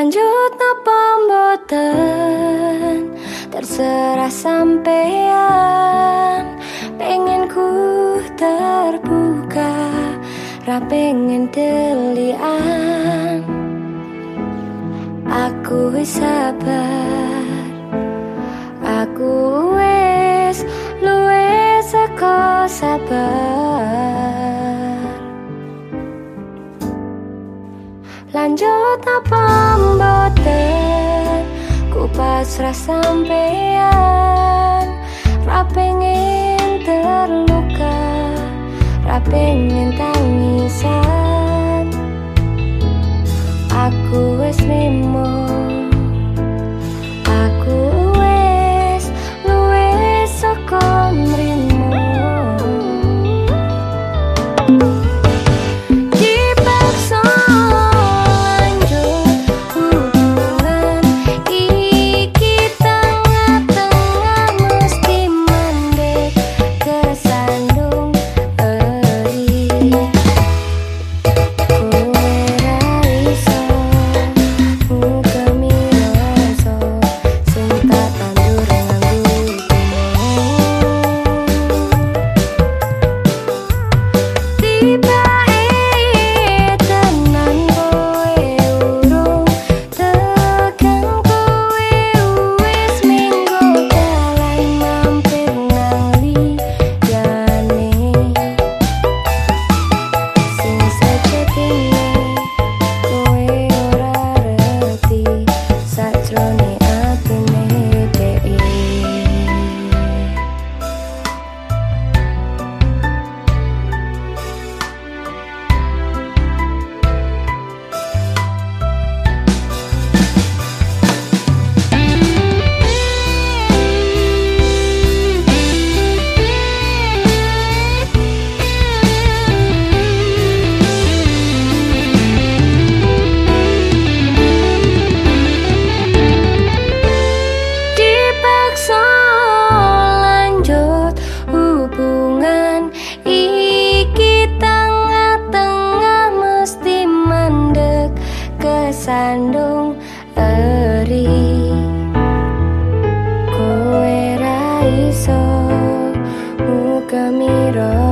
Lanjut napa mboten? Terserah sampean Pengen ku terbuka Ra pengen delian. Aku sabar Aku wis luwes saka sabar lanjut apa mboten ku pasrah sampean ra pengen terluka ra pengen muka miro